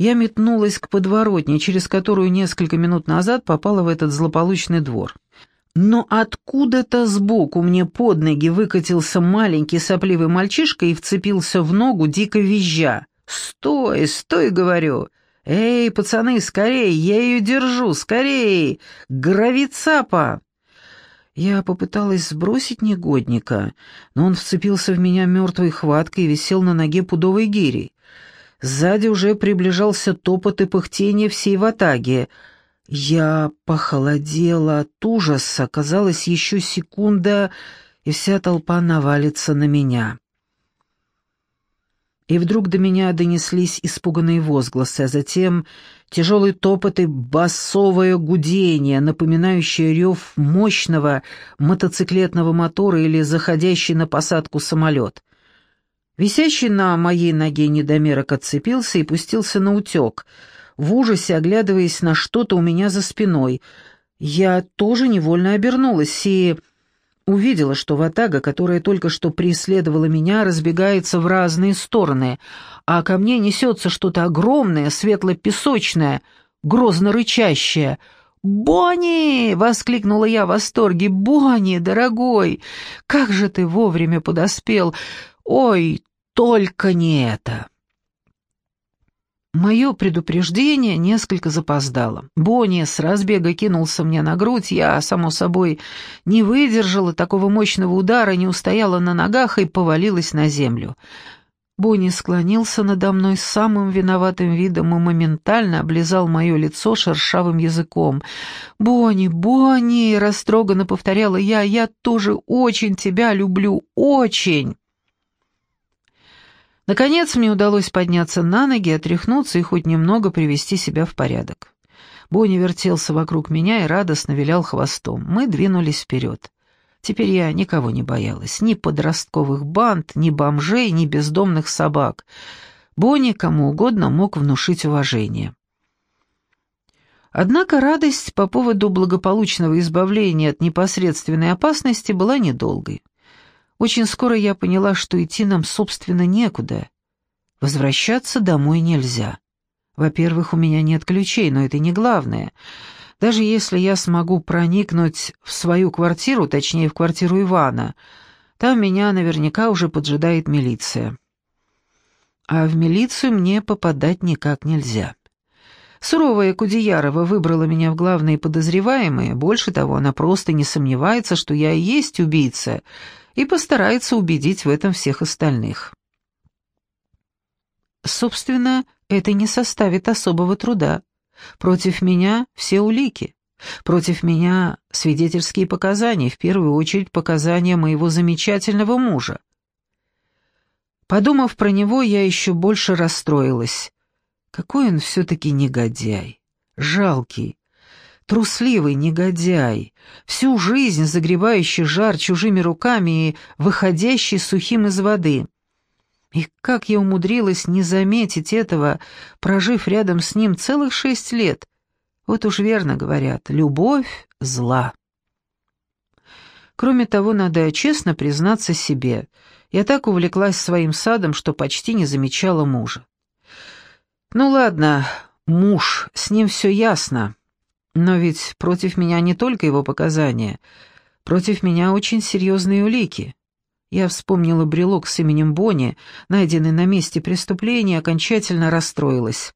Я метнулась к подворотне, через которую несколько минут назад попала в этот злополучный двор. Но откуда-то сбоку мне под ноги выкатился маленький сопливый мальчишка и вцепился в ногу, дико визжа. «Стой, стой!» — говорю. «Эй, пацаны, скорей, я ее держу, скорей! Гравицапа!» Я попыталась сбросить негодника, но он вцепился в меня мертвой хваткой и висел на ноге пудовой гири. Сзади уже приближался топот и пыхтение всей ватаги — я похолодела от ужаса, казалось, еще секунда, и вся толпа навалится на меня. И вдруг до меня донеслись испуганные возгласы, а затем тяжелый топот и басовое гудение, напоминающее рев мощного мотоциклетного мотора или заходящий на посадку самолет. Висящий на моей ноге недомерок отцепился и пустился на утек — в ужасе оглядываясь на что-то у меня за спиной. Я тоже невольно обернулась и увидела, что ватага, которая только что преследовала меня, разбегается в разные стороны, а ко мне несется что-то огромное, светло-песочное, грозно рычащее. «Бонни!» — воскликнула я в восторге. «Бонни, дорогой! Как же ты вовремя подоспел! Ой, только не это!» Мое предупреждение несколько запоздало. Бонни с разбега кинулся мне на грудь, я, само собой, не выдержала такого мощного удара, не устояла на ногах и повалилась на землю. Бонни склонился надо мной с самым виноватым видом и моментально облизал мое лицо шершавым языком. «Бонни, Бонни!» — растроганно повторяла я. «Я тоже очень тебя люблю, очень!» Наконец мне удалось подняться на ноги, отряхнуться и хоть немного привести себя в порядок. Бонни вертелся вокруг меня и радостно вилял хвостом. Мы двинулись вперед. Теперь я никого не боялась, ни подростковых банд, ни бомжей, ни бездомных собак. Бонни кому угодно мог внушить уважение. Однако радость по поводу благополучного избавления от непосредственной опасности была недолгой. Очень скоро я поняла, что идти нам, собственно, некуда. Возвращаться домой нельзя. Во-первых, у меня нет ключей, но это не главное. Даже если я смогу проникнуть в свою квартиру, точнее, в квартиру Ивана, там меня наверняка уже поджидает милиция. А в милицию мне попадать никак нельзя. Суровая Кудеярова выбрала меня в главные подозреваемые, больше того, она просто не сомневается, что я и есть убийца, и постарается убедить в этом всех остальных. Собственно, это не составит особого труда. Против меня все улики. Против меня свидетельские показания, в первую очередь показания моего замечательного мужа. Подумав про него, я еще больше расстроилась. Какой он все-таки негодяй, жалкий, трусливый негодяй, всю жизнь загребающий жар чужими руками и выходящий сухим из воды. И как я умудрилась не заметить этого, прожив рядом с ним целых шесть лет. Вот уж верно говорят, любовь — зла. Кроме того, надо честно признаться себе, я так увлеклась своим садом, что почти не замечала мужа. Ну ладно, муж, с ним все ясно. Но ведь против меня не только его показания. Против меня очень серьезные улики. Я вспомнила брелок с именем Бонни, найденный на месте преступления, окончательно расстроилась.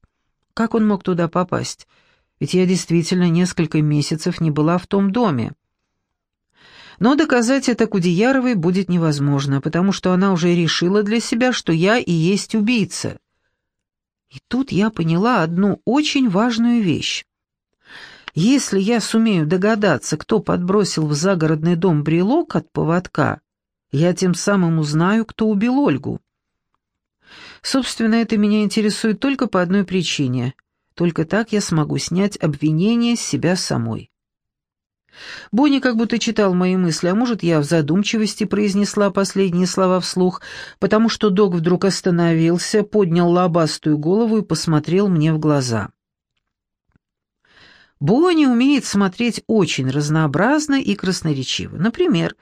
Как он мог туда попасть? Ведь я действительно несколько месяцев не была в том доме. Но доказать это Кудеяровой будет невозможно, потому что она уже решила для себя, что я и есть убийца. И тут я поняла одну очень важную вещь. Если я сумею догадаться, кто подбросил в загородный дом брелок от поводка, я тем самым узнаю, кто убил Ольгу. Собственно, это меня интересует только по одной причине. Только так я смогу снять обвинение с себя самой. Бонни как будто читал мои мысли, а может, я в задумчивости произнесла последние слова вслух, потому что дог вдруг остановился, поднял лобастую голову и посмотрел мне в глаза. Бонни умеет смотреть очень разнообразно и красноречиво. Например,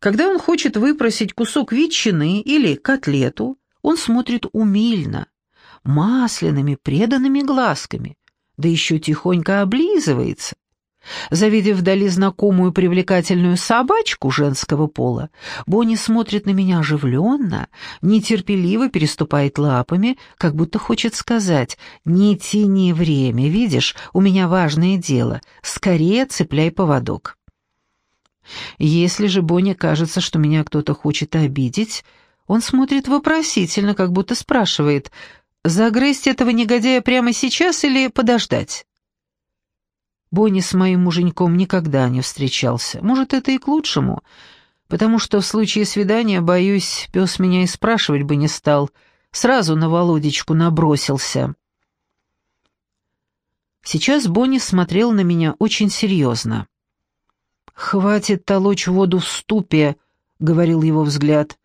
когда он хочет выпросить кусок ветчины или котлету, он смотрит умильно, масляными преданными глазками, да еще тихонько облизывается. Завидев вдали знакомую привлекательную собачку женского пола, Бонни смотрит на меня оживленно, нетерпеливо переступает лапами, как будто хочет сказать «Не тяни время, видишь, у меня важное дело, скорее цепляй поводок». Если же Бонни кажется, что меня кто-то хочет обидеть, он смотрит вопросительно, как будто спрашивает «Загрызть этого негодяя прямо сейчас или подождать?» Бонни с моим муженьком никогда не встречался. Может, это и к лучшему, потому что в случае свидания, боюсь, пес меня и спрашивать бы не стал. Сразу на Володечку набросился. Сейчас Бонни смотрел на меня очень серьезно. «Хватит толочь воду в ступе», — говорил его взгляд.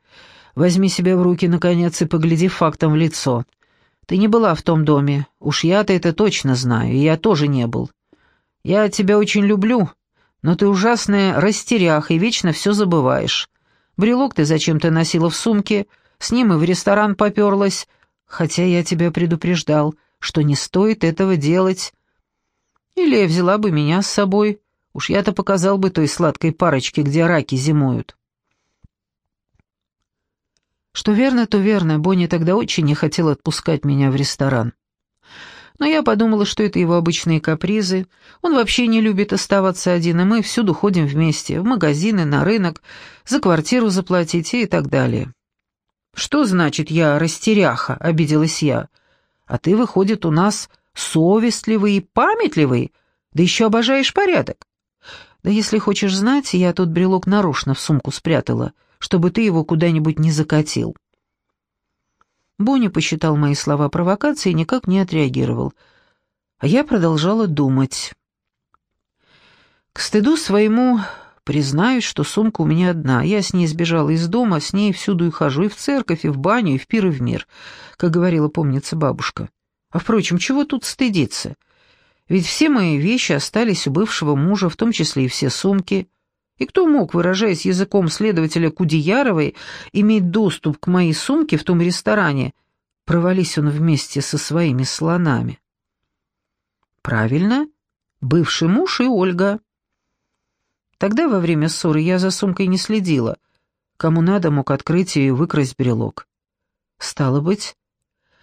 «Возьми себя в руки, наконец, и погляди фактом в лицо. Ты не была в том доме. Уж я-то это точно знаю, и я тоже не был. Я тебя очень люблю, но ты ужасная растеряха и вечно все забываешь. Брелок ты зачем-то носила в сумке, с ним и в ресторан поперлась, хотя я тебя предупреждал, что не стоит этого делать. Или взяла бы меня с собой, уж я-то показал бы той сладкой парочке, где раки зимуют. Что верно, то верно, Бонни тогда очень не хотел отпускать меня в ресторан но я подумала, что это его обычные капризы. Он вообще не любит оставаться один, и мы всюду ходим вместе, в магазины, на рынок, за квартиру заплатить и так далее. «Что значит я растеряха?» — обиделась я. «А ты, выходит, у нас совестливый и памятливый, да еще обожаешь порядок. Да если хочешь знать, я тут брелок нарочно в сумку спрятала, чтобы ты его куда-нибудь не закатил». Бонни посчитал мои слова провокацией и никак не отреагировал. А я продолжала думать. К стыду своему признаюсь, что сумка у меня одна. Я с ней сбежала из дома, с ней всюду и хожу, и в церковь, и в баню, и в пир, и в мир, как говорила, помнится, бабушка. А, впрочем, чего тут стыдиться? Ведь все мои вещи остались у бывшего мужа, в том числе и все сумки. И кто мог, выражаясь языком следователя Кудеяровой, иметь доступ к моей сумке в том ресторане, провались он вместе со своими слонами? Правильно, бывший муж и Ольга. Тогда во время ссоры я за сумкой не следила. Кому надо, мог открыть и выкрасть брелок. Стало быть,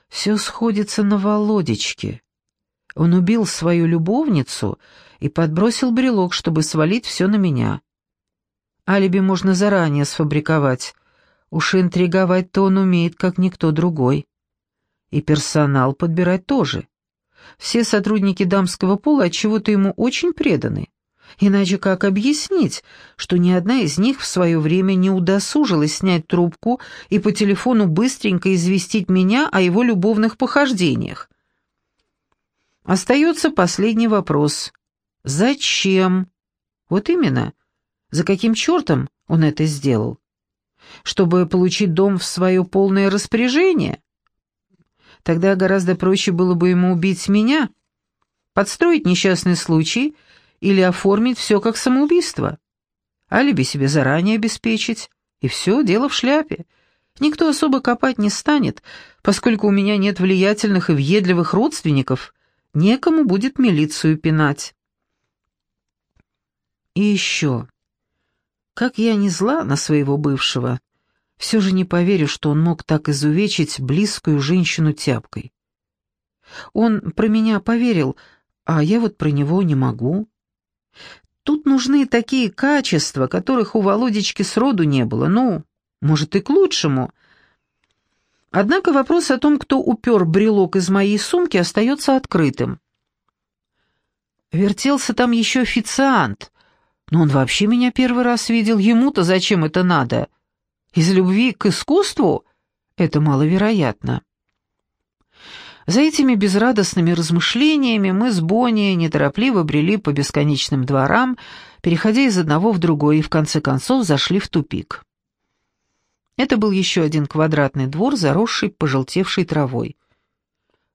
все сходится на Володечке. Он убил свою любовницу и подбросил брелок, чтобы свалить все на меня. Алиби можно заранее сфабриковать. Уж интриговать-то он умеет, как никто другой. И персонал подбирать тоже. Все сотрудники дамского пола отчего-то ему очень преданы. Иначе как объяснить, что ни одна из них в свое время не удосужилась снять трубку и по телефону быстренько известить меня о его любовных похождениях? Остается последний вопрос. Зачем? Вот именно. За каким чертом он это сделал? Чтобы получить дом в свое полное распоряжение? Тогда гораздо проще было бы ему убить меня, подстроить несчастный случай или оформить все как самоубийство. Алиби себе заранее обеспечить, и все, дело в шляпе. Никто особо копать не станет, поскольку у меня нет влиятельных и въедливых родственников, некому будет милицию пинать. И еще. Как я не зла на своего бывшего, все же не поверю, что он мог так изувечить близкую женщину тяпкой. Он про меня поверил, а я вот про него не могу. Тут нужны такие качества, которых у Володечки сроду не было, ну, может, и к лучшему. Однако вопрос о том, кто упер брелок из моей сумки, остается открытым. Вертелся там еще официант, но он вообще меня первый раз видел, ему-то зачем это надо? Из любви к искусству? Это маловероятно. За этими безрадостными размышлениями мы с Бонни неторопливо брели по бесконечным дворам, переходя из одного в другой, и в конце концов зашли в тупик. Это был еще один квадратный двор, заросший пожелтевшей травой.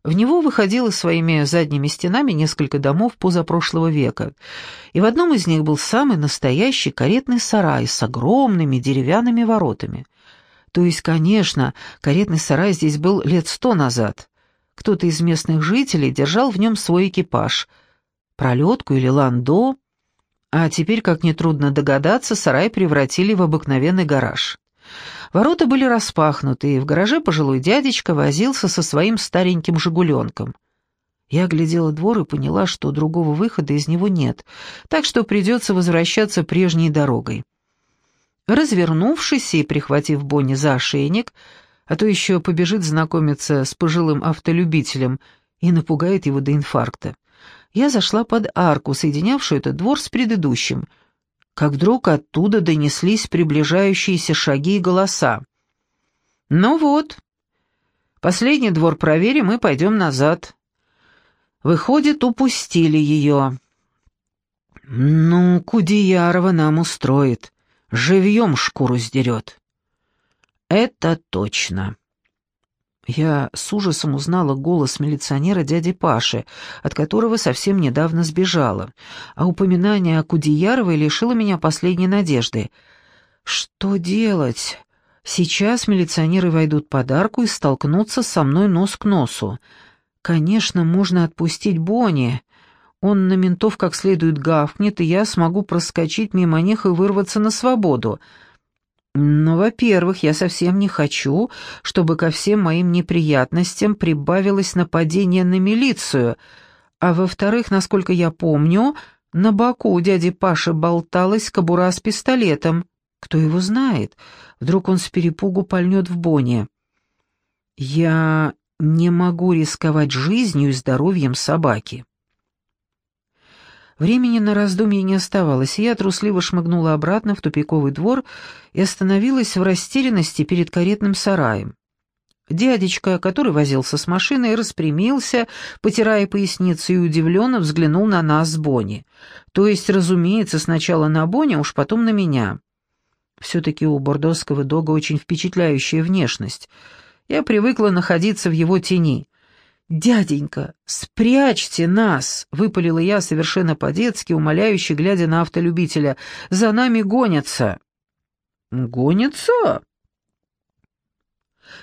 В него выходило своими задними стенами несколько домов позапрошлого века, и в одном из них был самый настоящий каретный сарай с огромными деревянными воротами. То есть, конечно, каретный сарай здесь был лет сто назад. Кто-то из местных жителей держал в нем свой экипаж. Пролетку или ландо. А теперь, как нетрудно догадаться, сарай превратили в обыкновенный гараж. Ворота были распахнуты, и в гараже пожилой дядечка возился со своим стареньким «Жигуленком». Я глядела двор и поняла, что другого выхода из него нет, так что придется возвращаться прежней дорогой. Развернувшись и прихватив Бонни за ошейник, а то еще побежит знакомиться с пожилым автолюбителем и напугает его до инфаркта, я зашла под арку, соединявшую этот двор с предыдущим, как вдруг оттуда донеслись приближающиеся шаги и голоса. «Ну вот, последний двор проверим и пойдем назад», Выходит, упустили ее. Ну, Кудеярова нам устроит. Живьем шкуру сдерет. Это точно. Я с ужасом узнала голос милиционера дяди Паши, от которого совсем недавно сбежала, а упоминание о Кудеяровой лишило меня последней надежды. Что делать? Сейчас милиционеры войдут под арку и столкнутся со мной нос к носу. Конечно, можно отпустить Бонни. Он на ментов как следует гавкнет, и я смогу проскочить мимо них и вырваться на свободу. Но, во-первых, я совсем не хочу, чтобы ко всем моим неприятностям прибавилось нападение на милицию, а во-вторых, насколько я помню, на боку у дяди Паши болталась кобура с пистолетом. Кто его знает? Вдруг он с перепугу пальнет в Бонни. Я не могу рисковать жизнью и здоровьем собаки. Времени на раздумье не оставалось, и я трусливо шмыгнула обратно в тупиковый двор и остановилась в растерянности перед каретным сараем. Дядечка, который возился с машиной, распрямился, потирая поясницу, и удивленно взглянул на нас с Бонни. То есть, разумеется, сначала на Бонни, а уж потом на меня. Все-таки у бордосского дога очень впечатляющая внешность — я привыкла находиться в его тени. «Дяденька, спрячьте нас!» — выпалила я совершенно по-детски, умоляюще глядя на автолюбителя. «За нами гонятся!» «Гонятся?»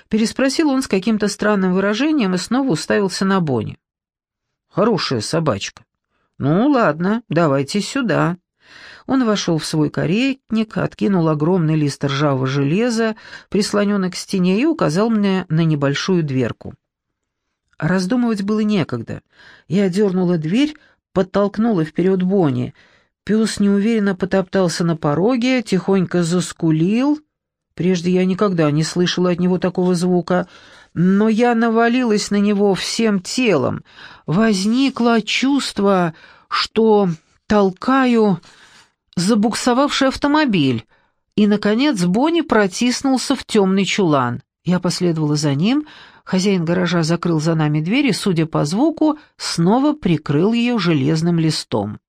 Переспросил он с каким-то странным выражением и снова уставился на Бонни. «Хорошая собачка. Ну, ладно, давайте сюда». Он вошел в свой каретник, откинул огромный лист ржавого железа, прислоненный к стене, и указал мне на небольшую дверку. Раздумывать было некогда. Я дернула дверь, подтолкнула вперед Бонни. Пес неуверенно потоптался на пороге, тихонько заскулил. Прежде я никогда не слышала от него такого звука, но я навалилась на него всем телом. Возникло чувство, что толкаю забуксовавший автомобиль, и, наконец, Бонни протиснулся в темный чулан. Я последовала за ним, хозяин гаража закрыл за нами дверь и, судя по звуку, снова прикрыл ее железным листом.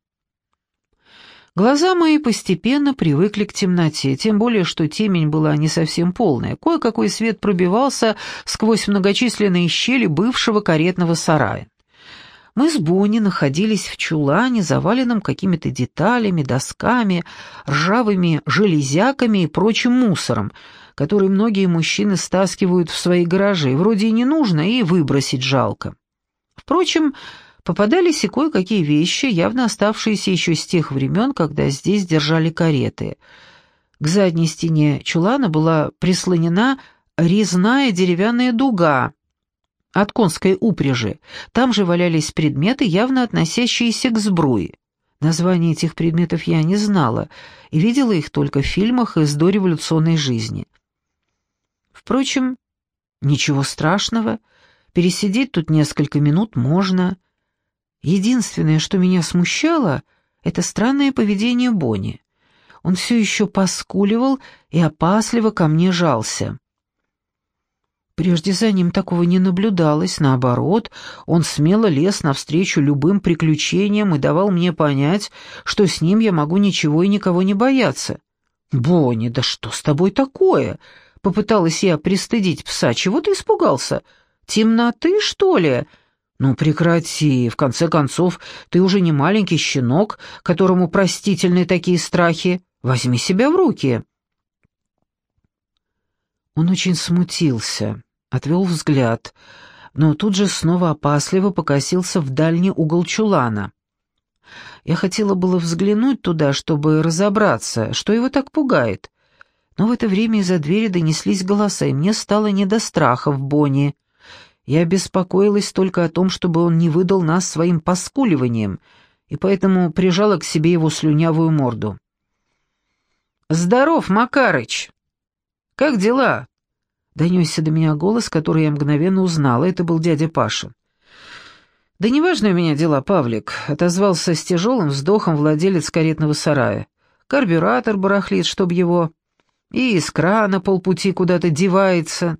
Глаза мои постепенно привыкли к темноте, тем более, что темень была не совсем полная. Кое-какой свет пробивался сквозь многочисленные щели бывшего каретного сарая. Мы с Бонни находились в чулане, заваленном какими-то деталями, досками, ржавыми железяками и прочим мусором, который многие мужчины стаскивают в свои гаражи. Вроде и не нужно, и выбросить жалко. Впрочем, попадались и кое-какие вещи, явно оставшиеся еще с тех времен, когда здесь держали кареты. К задней стене чулана была прислонена резная деревянная дуга, от конской упряжи. Там же валялись предметы, явно относящиеся к сбруе. Названия этих предметов я не знала и видела их только в фильмах из дореволюционной жизни. Впрочем, ничего страшного, пересидеть тут несколько минут можно. Единственное, что меня смущало, это странное поведение Бонни. Он все еще поскуливал и опасливо ко мне жался. Прежде за ним такого не наблюдалось, наоборот, он смело лез навстречу любым приключениям и давал мне понять, что с ним я могу ничего и никого не бояться. «Бонни, да что с тобой такое?» — попыталась я пристыдить пса. «Чего ты испугался? Темноты, что ли?» «Ну прекрати, в конце концов, ты уже не маленький щенок, которому простительны такие страхи. Возьми себя в руки». Он очень смутился, отвел взгляд. но тут же снова опасливо покосился в дальний угол чулана. Я хотела было взглянуть туда, чтобы разобраться, что его так пугает. Но в это время из-за двери донеслись голоса, и мне стало не до страха в Бонне. Я беспокоилась только о том, чтобы он не выдал нас своим поскуливанием, и поэтому прижала к себе его слюнявую морду. «Здоров, Макарыч! Как дела?» Донесся до меня голос, который я мгновенно узнала. Это был дядя Паша. «Да неважно у меня дела, Павлик», — отозвался с тяжелым вздохом владелец каретного сарая. «Карбюратор барахлит, чтоб его...» И из крана полпути куда-то девается.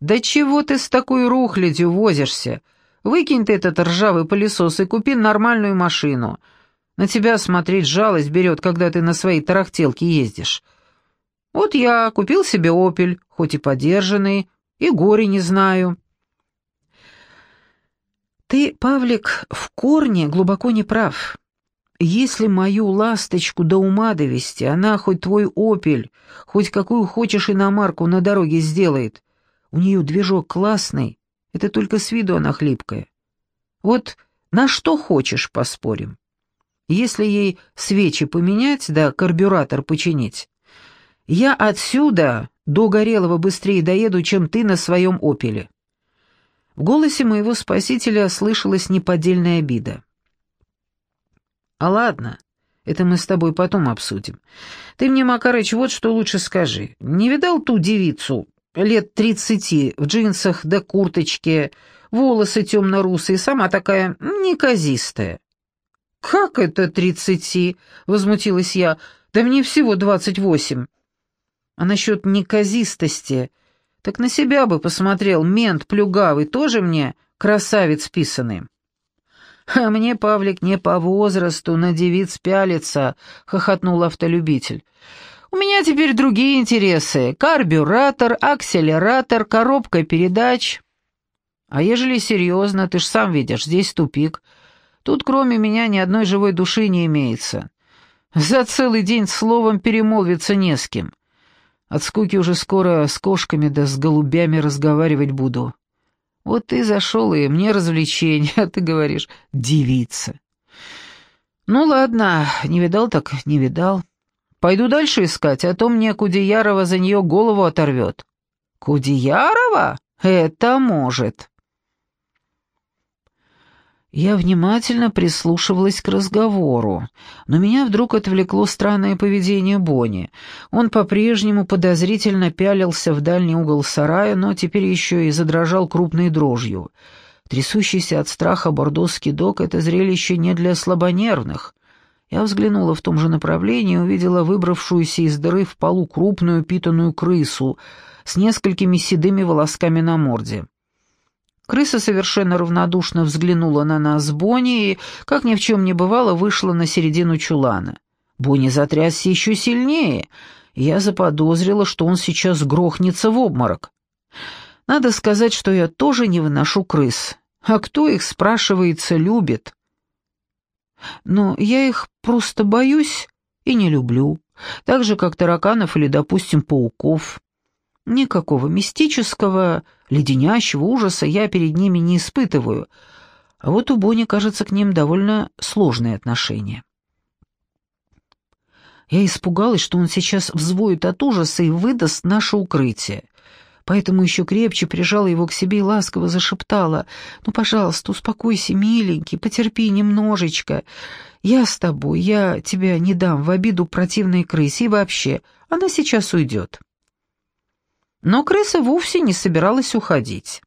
«Да чего ты с такой рухлядью возишься? Выкинь ты этот ржавый пылесос и купи нормальную машину. На тебя смотреть жалость берет, когда ты на своей тарахтелке ездишь. Вот я купил себе «Опель», хоть и подержанный, и горе не знаю». «Ты, Павлик, в корне глубоко не прав. Если мою ласточку до ума довести, она хоть твой «Опель», хоть какую хочешь иномарку на дороге сделает. У нее движок классный, это только с виду она хлипкая. Вот на что хочешь поспорим. Если ей свечи поменять да карбюратор починить, я отсюда до Горелого быстрее доеду, чем ты на своем «Опеле». В голосе моего спасителя слышалась неподдельная обида. «А ладно, это мы с тобой потом обсудим. Ты мне, Макарыч, вот что лучше скажи. Не видал ту девицу, лет тридцати, в джинсах да курточке, волосы темно-русые, сама такая неказистая?» «Как это тридцати?» — возмутилась я. «Да мне всего двадцать восемь». «А насчет неказистости...» Так на себя бы посмотрел, мент плюгавый, тоже мне красавец писанный. «А мне, Павлик, не по возрасту на девиц пялится», — хохотнул автолюбитель. «У меня теперь другие интересы. Карбюратор, акселератор, коробка передач». «А ежели серьезно, ты ж сам видишь, здесь тупик. Тут кроме меня ни одной живой души не имеется. За целый день словом перемолвиться не с кем. От скуки уже скоро с кошками да с голубями разговаривать буду. Вот ты зашел, и мне развлечение, а ты говоришь «девица». Ну ладно, не видал так не видал. Пойду дальше искать, а то мне Кудеярова за нее голову оторвет. Кудеярова? Это может. Я внимательно прислушивалась к разговору, но меня вдруг отвлекло странное поведение Бонни. Он по-прежнему подозрительно пялился в дальний угол сарая, но теперь еще и задрожал крупной дрожью. Трясущийся от страха бордосский док — это зрелище не для слабонервных. Я взглянула в том же направлении и увидела выбравшуюся из дыры в полу крупную питаную крысу с несколькими седыми волосками на морде. Крыса совершенно равнодушно взглянула на нас с Бонни и, как ни в чем не бывало, вышла на середину чулана. Бонни затрясся еще сильнее, и я заподозрила, что он сейчас грохнется в обморок. Надо сказать, что я тоже не выношу крыс. А кто их, спрашивается, любит? Но я их просто боюсь и не люблю, так же, как тараканов или, допустим, пауков. Никакого мистического, леденящего ужаса я перед ними не испытываю, а вот у Бони, кажется, к ним довольно сложные отношения. Я испугалась, что он сейчас взвоет от ужаса и выдаст наше укрытие. Поэтому еще крепче прижала его к себе и ласково зашептала. «Ну, пожалуйста, успокойся, миленький, потерпи немножечко. Я с тобой, я тебя не дам в обиду противной крысе и вообще, она сейчас уйдет». Но крыса вовсе не собиралась уходить.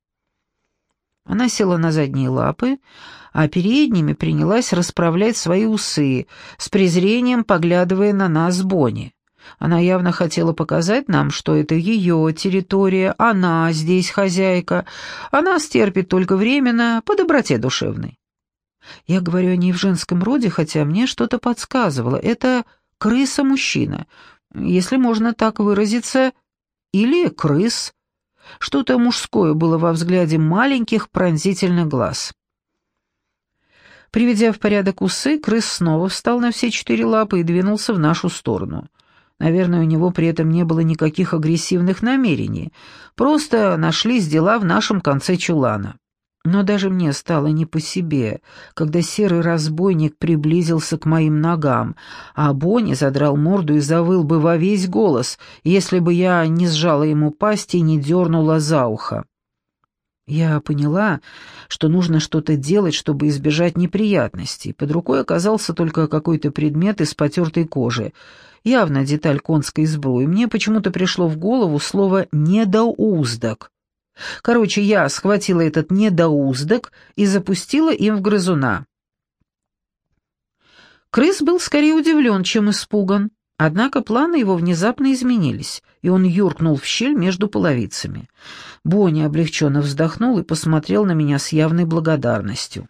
Она села на задние лапы, а передними принялась расправлять свои усы, с презрением поглядывая на нас Бонни. Она явно хотела показать нам, что это ее территория, она здесь хозяйка, она стерпит только временно, по доброте душевной. Я говорю о ней в женском роде, хотя мне что-то подсказывало. Это крыса-мужчина, если можно так выразиться, или крыс. Что-то мужское было во взгляде маленьких пронзительных глаз. Приведя в порядок усы, крыс снова встал на все четыре лапы и двинулся в нашу сторону. Наверное, у него при этом не было никаких агрессивных намерений. Просто нашлись дела в нашем конце чулана. Но даже мне стало не по себе, когда серый разбойник приблизился к моим ногам, а Бонни задрал морду и завыл бы во весь голос, если бы я не сжала ему пасть и не дернула за ухо. Я поняла, что нужно что-то делать, чтобы избежать неприятностей. Под рукой оказался только какой-то предмет из потертой кожи, явно деталь конской сбруи. Мне почему-то пришло в голову слово «недоуздок». Короче, я схватила этот недоуздок и запустила им в грызуна. Крыс был скорее удивлен, чем испуган. Однако планы его внезапно изменились, и он юркнул в щель между половицами. Бонни облегченно вздохнул и посмотрел на меня с явной благодарностью.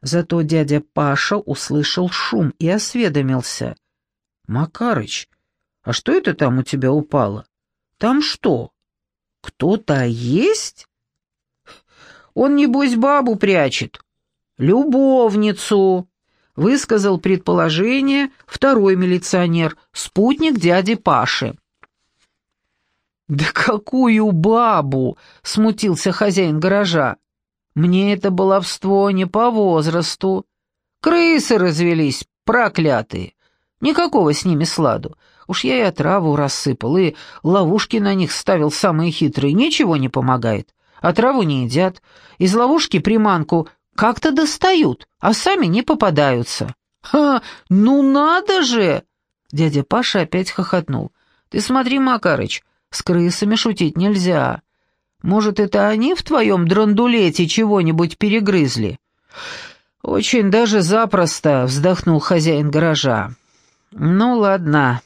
Зато дядя Паша услышал шум и осведомился. «Макарыч, а что это там у тебя упало? Там что?» «Кто-то есть?» «Он, небось, бабу прячет». «Любовницу», — высказал предположение второй милиционер, спутник дяди Паши. «Да какую бабу?» — смутился хозяин гаража. «Мне это баловство не по возрасту. Крысы развелись, проклятые. Никакого с ними сладу. Уж я и отраву рассыпал, и ловушки на них ставил самые хитрые. Ничего не помогает. А траву не едят. Из ловушки приманку как-то достают, а сами не попадаются. «Ха! Ну надо же!» Дядя Паша опять хохотнул. «Ты смотри, Макарыч, с крысами шутить нельзя. Может, это они в твоем драндулете чего-нибудь перегрызли?» «Очень даже запросто», — вздохнул хозяин гаража. «Ну ладно,